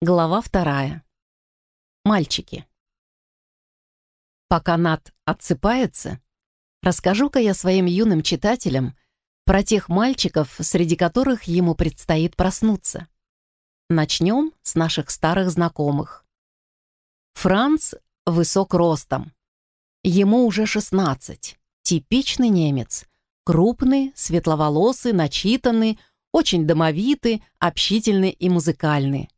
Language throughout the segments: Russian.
Глава вторая. Мальчики. Пока Нат отсыпается, расскажу-ка я своим юным читателям про тех мальчиков, среди которых ему предстоит проснуться. Начнем с наших старых знакомых. Франц высок ростом. Ему уже 16. Типичный немец. Крупный, светловолосый, начитанный, очень домовитый, общительный и музыкальный.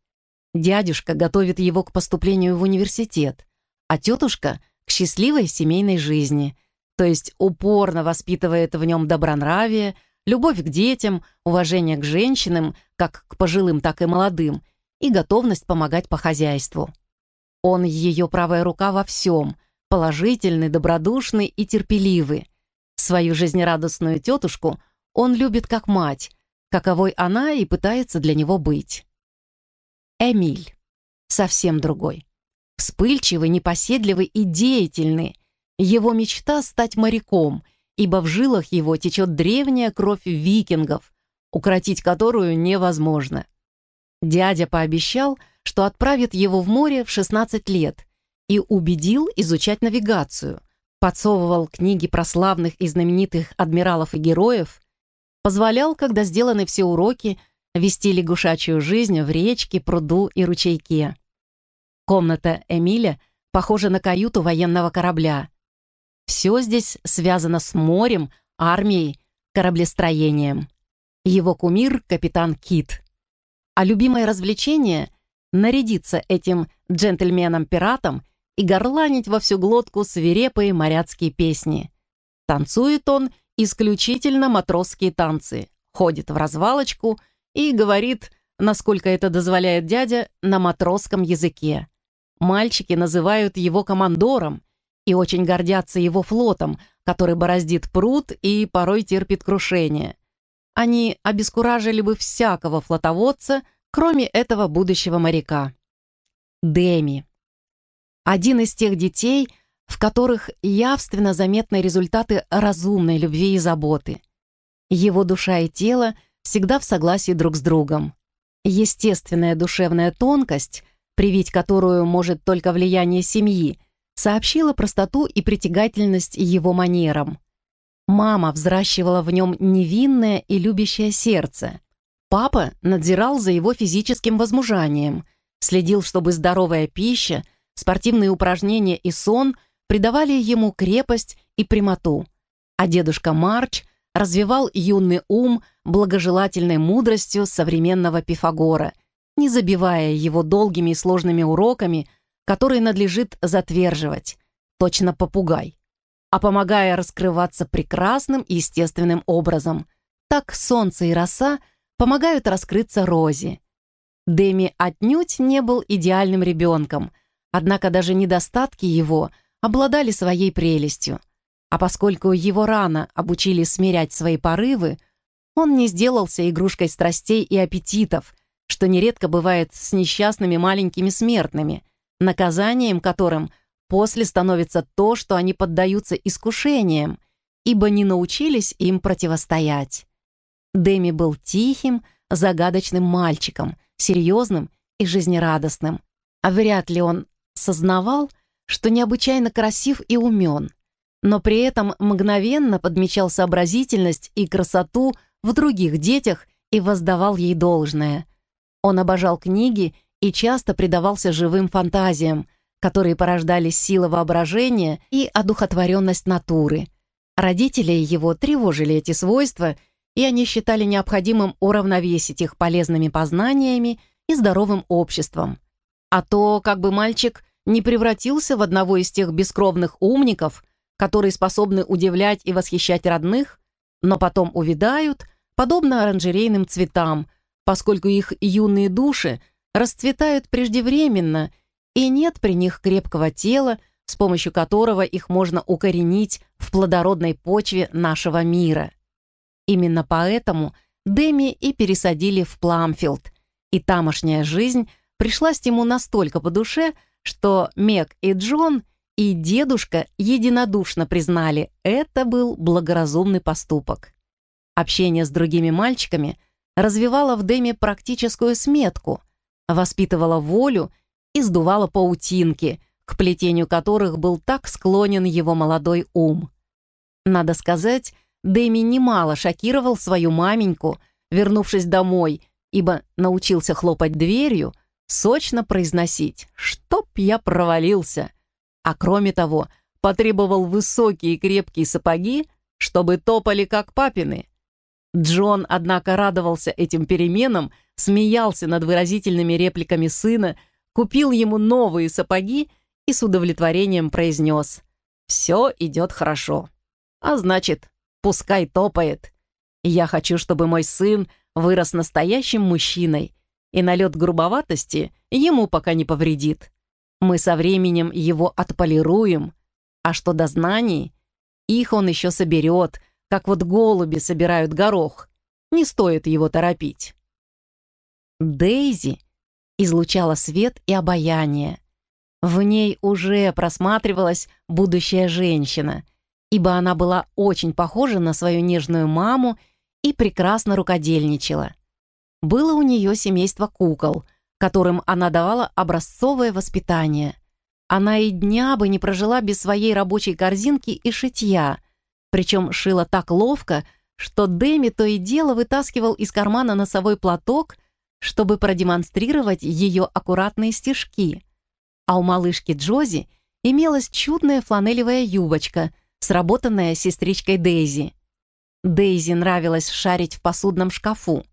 Дядюшка готовит его к поступлению в университет, а тетушка — к счастливой семейной жизни, то есть упорно воспитывает в нем добронравие, любовь к детям, уважение к женщинам, как к пожилым, так и молодым, и готовность помогать по хозяйству. Он ее правая рука во всем, положительный, добродушный и терпеливый. Свою жизнерадостную тетушку он любит как мать, каковой она и пытается для него быть. Эмиль. Совсем другой. Вспыльчивый, непоседливый и деятельный. Его мечта — стать моряком, ибо в жилах его течет древняя кровь викингов, укротить которую невозможно. Дядя пообещал, что отправит его в море в 16 лет и убедил изучать навигацию, подсовывал книги про славных и знаменитых адмиралов и героев, позволял, когда сделаны все уроки, вести лягушачью жизнь в речке, пруду и ручейке. Комната Эмиля похожа на каюту военного корабля. Все здесь связано с морем, армией, кораблестроением. Его кумир — капитан Кит. А любимое развлечение — нарядиться этим джентльменом-пиратом и горланить во всю глотку свирепые моряцкие песни. Танцует он исключительно матросские танцы, ходит в развалочку — и говорит, насколько это дозволяет дядя, на матросском языке. Мальчики называют его командором и очень гордятся его флотом, который бороздит пруд и порой терпит крушение. Они обескуражили бы всякого флотоводца, кроме этого будущего моряка. Деми. Один из тех детей, в которых явственно заметны результаты разумной любви и заботы. Его душа и тело — всегда в согласии друг с другом. Естественная душевная тонкость, привить которую может только влияние семьи, сообщила простоту и притягательность его манерам. Мама взращивала в нем невинное и любящее сердце. Папа надзирал за его физическим возмужанием, следил, чтобы здоровая пища, спортивные упражнения и сон придавали ему крепость и прямоту. А дедушка Марч развивал юный ум благожелательной мудростью современного Пифагора, не забивая его долгими и сложными уроками, которые надлежит затверживать, точно попугай, а помогая раскрываться прекрасным и естественным образом. Так солнце и роса помогают раскрыться розе. Дэми отнюдь не был идеальным ребенком, однако даже недостатки его обладали своей прелестью. А поскольку его рано обучили смирять свои порывы, он не сделался игрушкой страстей и аппетитов, что нередко бывает с несчастными маленькими смертными, наказанием которым после становится то, что они поддаются искушениям, ибо не научились им противостоять. Дэми был тихим, загадочным мальчиком, серьезным и жизнерадостным. А вряд ли он сознавал, что необычайно красив и умен — но при этом мгновенно подмечал сообразительность и красоту в других детях и воздавал ей должное. Он обожал книги и часто предавался живым фантазиям, которые порождали сила воображения и одухотворенность натуры. Родители его тревожили эти свойства, и они считали необходимым уравновесить их полезными познаниями и здоровым обществом. А то, как бы мальчик не превратился в одного из тех бескровных умников, которые способны удивлять и восхищать родных, но потом увядают, подобно оранжерейным цветам, поскольку их юные души расцветают преждевременно, и нет при них крепкого тела, с помощью которого их можно укоренить в плодородной почве нашего мира. Именно поэтому Деми и пересадили в Пламфилд, и тамошняя жизнь пришлась ему настолько по душе, что Мэг и Джон и дедушка единодушно признали, это был благоразумный поступок. Общение с другими мальчиками развивало в Дэме практическую сметку, воспитывала волю и сдувала паутинки, к плетению которых был так склонен его молодой ум. Надо сказать, Дэми немало шокировал свою маменьку, вернувшись домой, ибо научился хлопать дверью, сочно произносить «Чтоб я провалился!» А кроме того, потребовал высокие крепкие сапоги, чтобы топали как папины. Джон, однако, радовался этим переменам, смеялся над выразительными репликами сына, купил ему новые сапоги и с удовлетворением произнес «Все идет хорошо». А значит, пускай топает. Я хочу, чтобы мой сын вырос настоящим мужчиной, и налет грубоватости ему пока не повредит. Мы со временем его отполируем, а что до знаний, их он еще соберет, как вот голуби собирают горох. Не стоит его торопить. Дейзи излучала свет и обаяние. В ней уже просматривалась будущая женщина, ибо она была очень похожа на свою нежную маму и прекрасно рукодельничала. Было у нее семейство кукол, которым она давала образцовое воспитание. Она и дня бы не прожила без своей рабочей корзинки и шитья, причем шила так ловко, что Дэми то и дело вытаскивал из кармана носовой платок, чтобы продемонстрировать ее аккуратные стежки. А у малышки Джози имелась чудная фланелевая юбочка, сработанная сестричкой Дейзи. Дейзи нравилось шарить в посудном шкафу,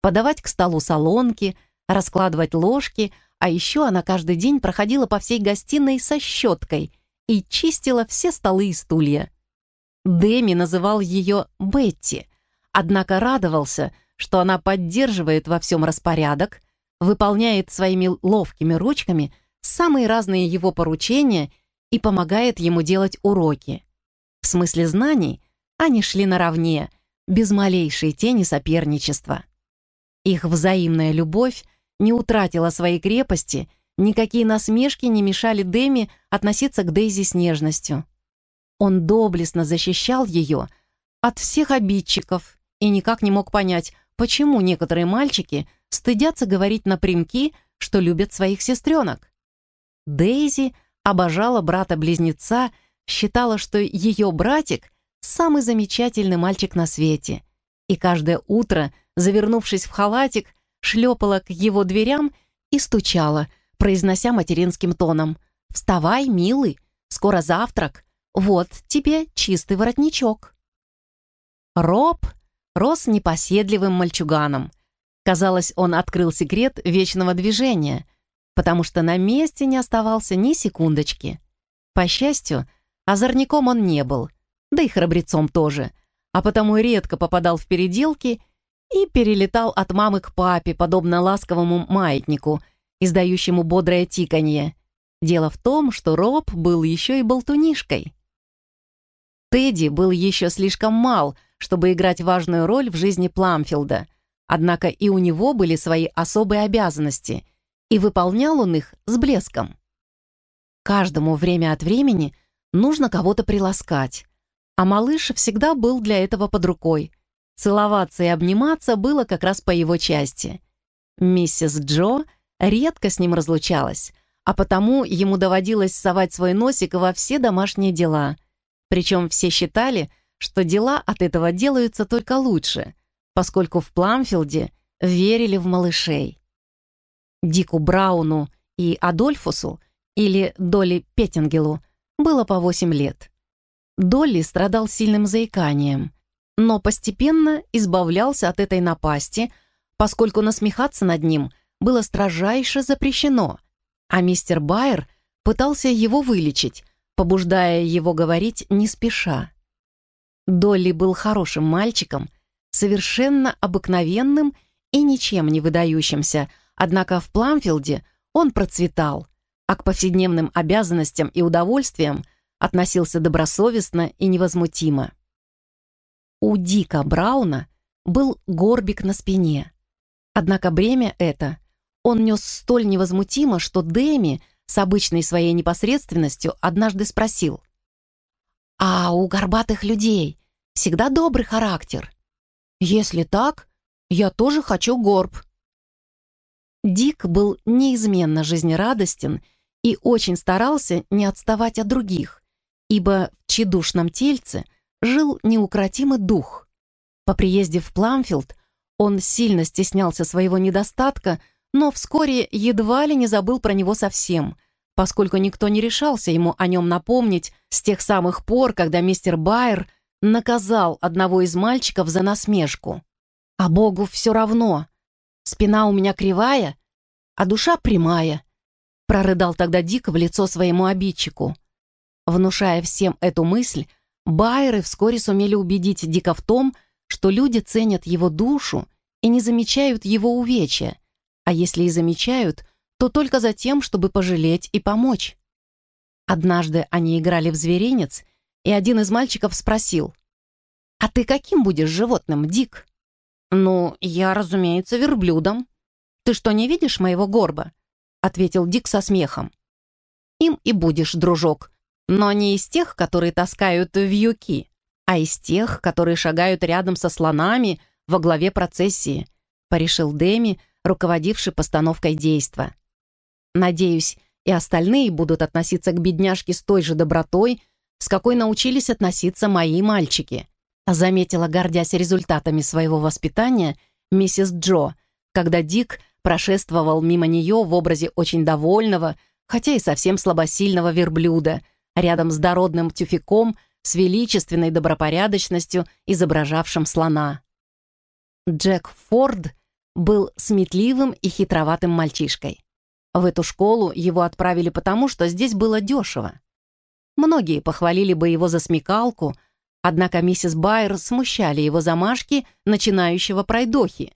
подавать к столу солонки, раскладывать ложки, а еще она каждый день проходила по всей гостиной со щеткой и чистила все столы и стулья. Дэми называл ее Бетти, однако радовался, что она поддерживает во всем распорядок, выполняет своими ловкими ручками самые разные его поручения и помогает ему делать уроки. В смысле знаний они шли наравне, без малейшей тени соперничества. Их взаимная любовь не утратила своей крепости, никакие насмешки не мешали Дэми относиться к Дейзи с нежностью. Он доблестно защищал ее от всех обидчиков и никак не мог понять, почему некоторые мальчики стыдятся говорить напрямки, что любят своих сестренок. Дейзи обожала брата-близнеца считала, что ее братик — самый замечательный мальчик на свете. И каждое утро, завернувшись в халатик, шлепала к его дверям и стучала, произнося материнским тоном. «Вставай, милый, скоро завтрак. Вот тебе чистый воротничок». Роб рос непоседливым мальчуганом. Казалось, он открыл секрет вечного движения, потому что на месте не оставался ни секундочки. По счастью, Озорником он не был, да и храбрецом тоже, а потому редко попадал в переделки и перелетал от мамы к папе, подобно ласковому маятнику, издающему бодрое тиканье. Дело в том, что Роб был еще и болтунишкой. Тедди был еще слишком мал, чтобы играть важную роль в жизни Пламфилда, однако и у него были свои особые обязанности, и выполнял он их с блеском. Каждому время от времени – нужно кого-то приласкать. А малыш всегда был для этого под рукой. Целоваться и обниматься было как раз по его части. Миссис Джо редко с ним разлучалась, а потому ему доводилось совать свой носик во все домашние дела. Причем все считали, что дела от этого делаются только лучше, поскольку в Пламфилде верили в малышей. Дику Брауну и Адольфусу, или Долли Петтингелу, было по 8 лет. Долли страдал сильным заиканием, но постепенно избавлялся от этой напасти, поскольку насмехаться над ним было строжайше запрещено, а мистер Байер пытался его вылечить, побуждая его говорить не спеша. Долли был хорошим мальчиком, совершенно обыкновенным и ничем не выдающимся, однако в Пламфилде он процветал, а к повседневным обязанностям и удовольствиям относился добросовестно и невозмутимо. У Дика Брауна был горбик на спине. Однако бремя это он нес столь невозмутимо, что Дэми с обычной своей непосредственностью однажды спросил. «А у горбатых людей всегда добрый характер? Если так, я тоже хочу горб». Дик был неизменно жизнерадостен и очень старался не отставать от других, ибо в тщедушном тельце жил неукротимый дух. По приезде в Пламфилд он сильно стеснялся своего недостатка, но вскоре едва ли не забыл про него совсем, поскольку никто не решался ему о нем напомнить с тех самых пор, когда мистер Байер наказал одного из мальчиков за насмешку. «А Богу все равно. Спина у меня кривая, а душа прямая», прорыдал тогда Дик в лицо своему обидчику. Внушая всем эту мысль, Байеры вскоре сумели убедить Дика в том, что люди ценят его душу и не замечают его увечья, а если и замечают, то только за тем, чтобы пожалеть и помочь. Однажды они играли в зверинец, и один из мальчиков спросил, «А ты каким будешь животным, Дик?» «Ну, я, разумеется, верблюдом. Ты что, не видишь моего горба?» ответил Дик со смехом. «Им и будешь, дружок, но не из тех, которые таскают вьюки, а из тех, которые шагают рядом со слонами во главе процессии», порешил Дэми, руководивший постановкой действа. «Надеюсь, и остальные будут относиться к бедняжке с той же добротой, с какой научились относиться мои мальчики», заметила, гордясь результатами своего воспитания, миссис Джо, когда Дик прошествовал мимо нее в образе очень довольного, хотя и совсем слабосильного верблюда, рядом с дородным тюфяком с величественной добропорядочностью, изображавшим слона. Джек Форд был сметливым и хитроватым мальчишкой. В эту школу его отправили потому, что здесь было дешево. Многие похвалили бы его за смекалку, однако миссис Байер смущали его замашки начинающего пройдохи,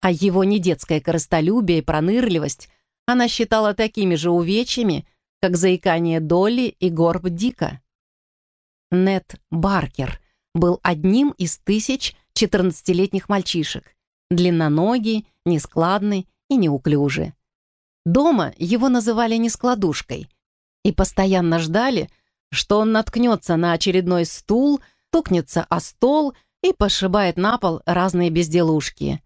а его недетское корыстолюбие и пронырливость она считала такими же увечьями, как заикание Долли и горб Дика. Нет Баркер был одним из тысяч 14-летних мальчишек, длинноногий, нескладный и неуклюжий. Дома его называли нескладушкой и постоянно ждали, что он наткнется на очередной стул, тукнется о стол и пошибает на пол разные безделушки.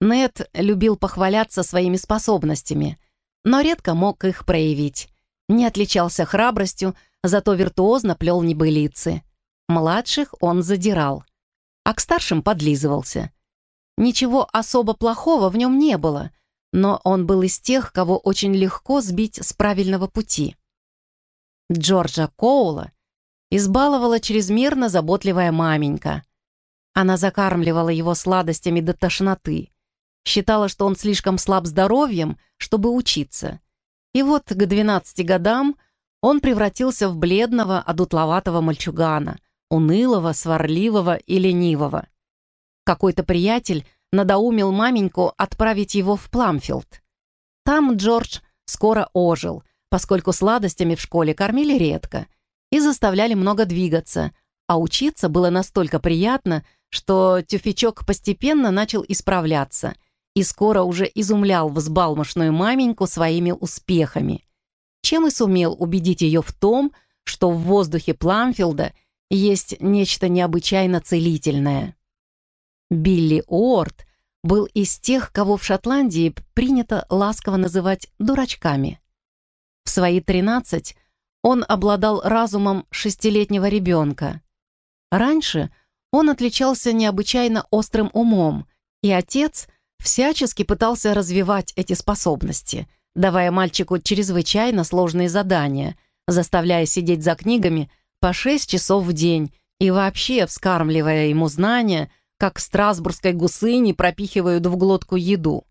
Нед любил похваляться своими способностями, но редко мог их проявить. Не отличался храбростью, зато виртуозно плел небылицы. Младших он задирал, а к старшим подлизывался. Ничего особо плохого в нем не было — но он был из тех, кого очень легко сбить с правильного пути. Джорджа Коула избаловала чрезмерно заботливая маменька. Она закармливала его сладостями до тошноты, считала, что он слишком слаб здоровьем, чтобы учиться. И вот к 12 годам он превратился в бледного, одутловатого мальчугана, унылого, сварливого и ленивого. Какой-то приятель надоумил маменьку отправить его в Пламфилд. Там Джордж скоро ожил, поскольку сладостями в школе кормили редко и заставляли много двигаться, а учиться было настолько приятно, что тюфячок постепенно начал исправляться и скоро уже изумлял взбалмошную маменьку своими успехами, чем и сумел убедить ее в том, что в воздухе Пламфилда есть нечто необычайно целительное. Билли Уорд был из тех, кого в Шотландии принято ласково называть дурачками. В свои 13 он обладал разумом шестилетнего ребенка. Раньше он отличался необычайно острым умом, и отец всячески пытался развивать эти способности, давая мальчику чрезвычайно сложные задания, заставляя сидеть за книгами по 6 часов в день и вообще вскармливая ему знания, как страсбургской гусыни пропихивают в глотку еду.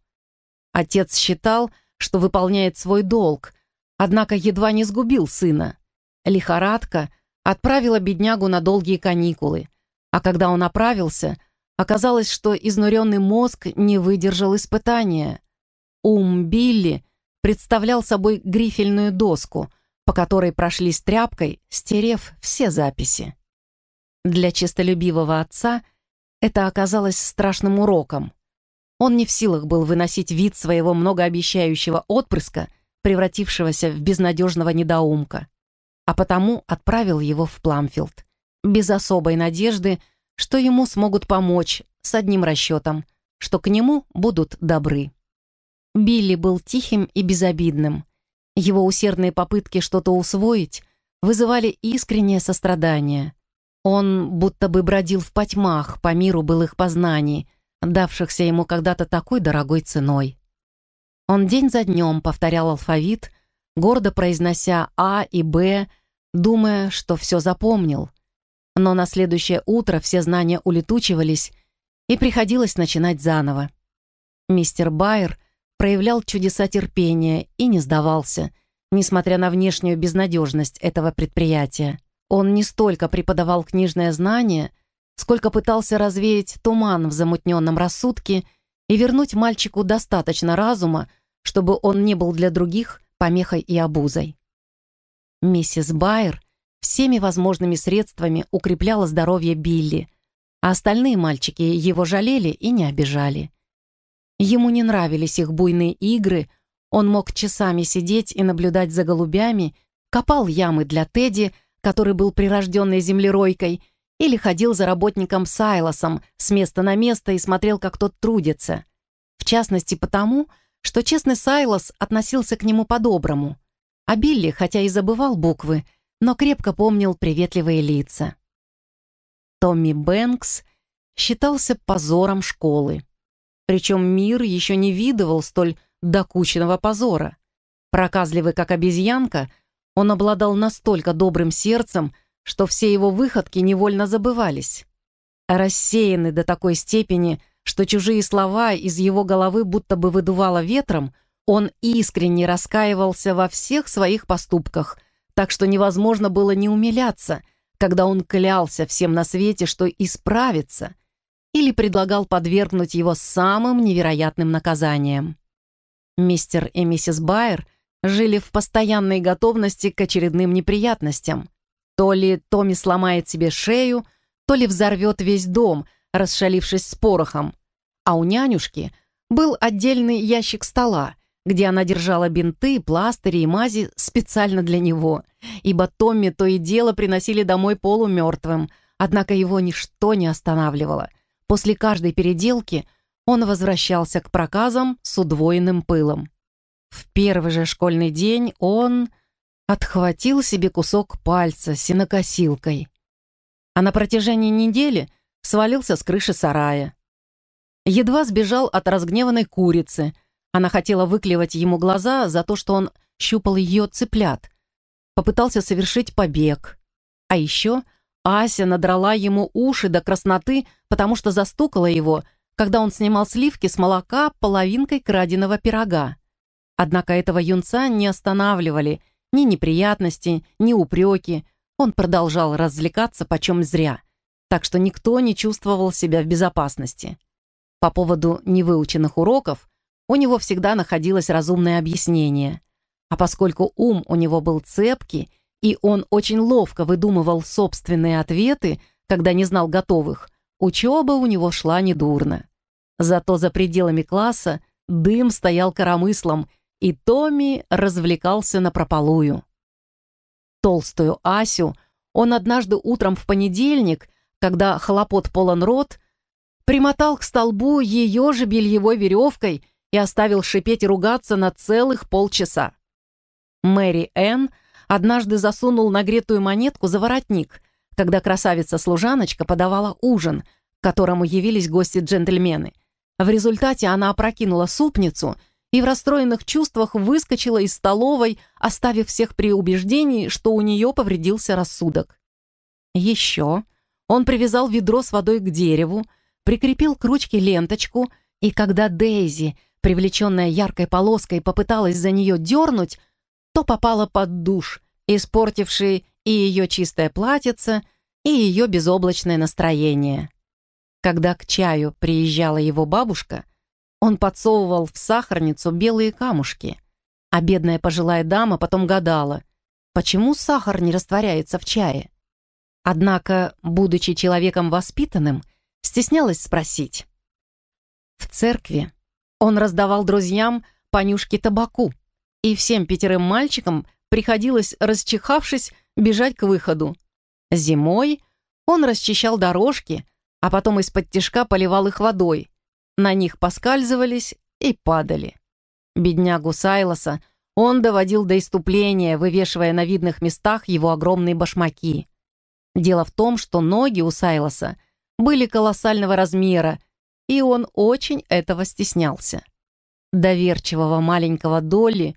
Отец считал, что выполняет свой долг, однако едва не сгубил сына. Лихорадка отправила беднягу на долгие каникулы, а когда он оправился, оказалось, что изнуренный мозг не выдержал испытания. Ум Билли представлял собой грифельную доску, по которой прошлись тряпкой, стерев все записи. Для честолюбивого отца – это оказалось страшным уроком. Он не в силах был выносить вид своего многообещающего отпрыска, превратившегося в безнадежного недоумка, а потому отправил его в Пламфилд, без особой надежды, что ему смогут помочь, с одним расчетом, что к нему будут добры. Билли был тихим и безобидным. Его усердные попытки что-то усвоить вызывали искреннее сострадание. Он будто бы бродил в потьмах по миру былых познаний, давшихся ему когда-то такой дорогой ценой. Он день за днем повторял алфавит, гордо произнося «А» и «Б», думая, что все запомнил. Но на следующее утро все знания улетучивались, и приходилось начинать заново. Мистер Байер проявлял чудеса терпения и не сдавался, несмотря на внешнюю безнадежность этого предприятия. Он не столько преподавал книжное знание, сколько пытался развеять туман в замутненном рассудке и вернуть мальчику достаточно разума, чтобы он не был для других помехой и обузой. Миссис Байер всеми возможными средствами укрепляла здоровье Билли, а остальные мальчики его жалели и не обижали. Ему не нравились их буйные игры, он мог часами сидеть и наблюдать за голубями, копал ямы для Тедди, который был прирожденной землеройкой, или ходил за работником Сайлосом с места на место и смотрел, как тот трудится. В частности, потому, что честный Сайлос относился к нему по-доброму, а Билли, хотя и забывал буквы, но крепко помнил приветливые лица. Томми Бэнкс считался позором школы. Причем мир еще не видывал столь докучного позора. Проказливый как обезьянка, он обладал настолько добрым сердцем, что все его выходки невольно забывались. Рассеянный до такой степени, что чужие слова из его головы будто бы выдувало ветром, он искренне раскаивался во всех своих поступках, так что невозможно было не умиляться, когда он клялся всем на свете, что исправится, или предлагал подвергнуть его самым невероятным наказаниям. Мистер и миссис Байер жили в постоянной готовности к очередным неприятностям. То ли Томми сломает себе шею, то ли взорвет весь дом, расшалившись с порохом, а у нянюшки был отдельный ящик стола, где она держала бинты, пластыри и мази специально для него, ибо Томми то и дело приносили домой полумертвым, однако его ничто не останавливало. После каждой переделки он возвращался к проказам с удвоенным пылом. В первый же школьный день он отхватил себе кусок пальца синокосилкой, а на протяжении недели свалился с крыши сарая. Едва сбежал от разгневанной курицы. Она хотела выклевать ему глаза за то, что он щупал ее цыплят. Попытался совершить побег. А еще Ася надрала ему уши до красноты, потому что застукала его, когда он снимал сливки с молока половинкой краденого пирога. Однако этого юнца не останавливали ни неприятности, ни упреки. Он продолжал развлекаться почем зря, так что никто не чувствовал себя в безопасности. По поводу невыученных уроков у него всегда находилось разумное объяснение. А поскольку ум у него был цепкий, и он очень ловко выдумывал собственные ответы, когда не знал готовых, учеба у него шла недурно. Зато за пределами класса дым стоял коромыслом, и Томми развлекался напропалую. Толстую Асю он однажды утром в понедельник, когда хлопот полон рот, примотал к столбу ее же бельевой веревкой и оставил шипеть и ругаться на целых полчаса. Мэри Энн однажды засунул нагретую монетку за воротник, когда красавица-служаночка подавала ужин, к которому явились гости-джентльмены. В результате она опрокинула супницу и в расстроенных чувствах выскочила из столовой, оставив всех при убеждении, что у нее повредился рассудок. Еще он привязал ведро с водой к дереву, прикрепил к ручке ленточку, и когда Дейзи, привлеченная яркой полоской, попыталась за нее дернуть, то попала под душ, испортивший и ее чистое платьице, и ее безоблачное настроение. Когда к чаю приезжала его бабушка, он подсовывал в сахарницу белые камушки, а бедная пожилая дама потом гадала, почему сахар не растворяется в чае. Однако, будучи человеком воспитанным, Стеснялась спросить. В церкви он раздавал друзьям понюшки табаку, и всем пятерым мальчикам приходилось, расчихавшись, бежать к выходу. Зимой он расчищал дорожки, а потом из-под тишка поливал их водой. На них поскальзывались и падали. Беднягу Сайлоса он доводил до иступления, вывешивая на видных местах его огромные башмаки. Дело в том, что ноги у Сайлоса были колоссального размера, и он очень этого стеснялся. Доверчивого маленького Долли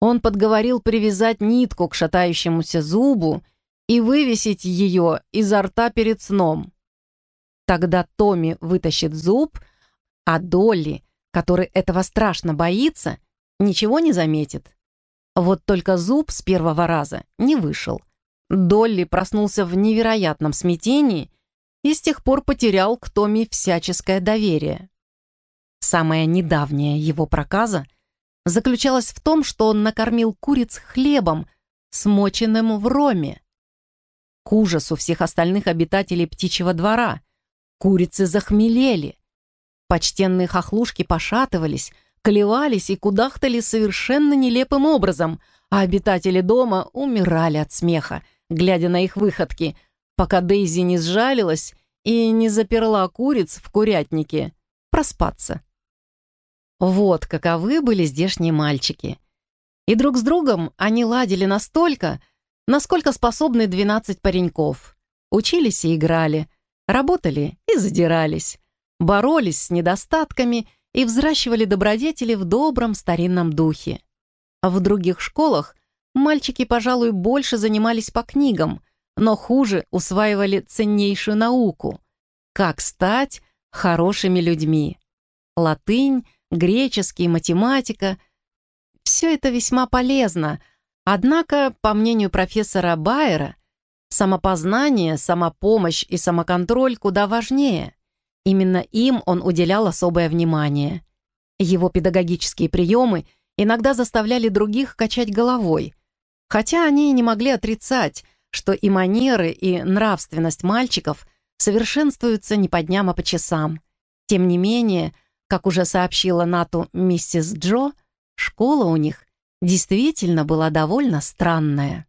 он подговорил привязать нитку к шатающемуся зубу и вывесить ее изо рта перед сном. Тогда Томми вытащит зуб, а Долли, который этого страшно боится, ничего не заметит. Вот только зуб с первого раза не вышел. Долли проснулся в невероятном смятении и с тех пор потерял к Томми всяческое доверие. Самая недавняя его проказа заключалась в том, что он накормил куриц хлебом, смоченным в роме. К ужасу всех остальных обитателей птичьего двора курицы захмелели. Почтенные хохлушки пошатывались, колевались и кудахтали совершенно нелепым образом, а обитатели дома умирали от смеха, глядя на их выходки, пока Дейзи не сжалилась и не заперла куриц в курятнике проспаться. Вот каковы были здешние мальчики. И друг с другом они ладили настолько, насколько способны 12 пареньков. Учились и играли, работали и задирались, боролись с недостатками и взращивали добродетели в добром старинном духе. В других школах мальчики, пожалуй, больше занимались по книгам, но хуже усваивали ценнейшую науку — как стать хорошими людьми. Латынь, греческий, математика — все это весьма полезно, однако, по мнению профессора Байера, самопознание, самопомощь и самоконтроль куда важнее. Именно им он уделял особое внимание. Его педагогические приемы иногда заставляли других качать головой, хотя они не могли отрицать, что и манеры, и нравственность мальчиков совершенствуются не по дням, а по часам. Тем не менее, как уже сообщила Нату миссис Джо, школа у них действительно была довольно странная.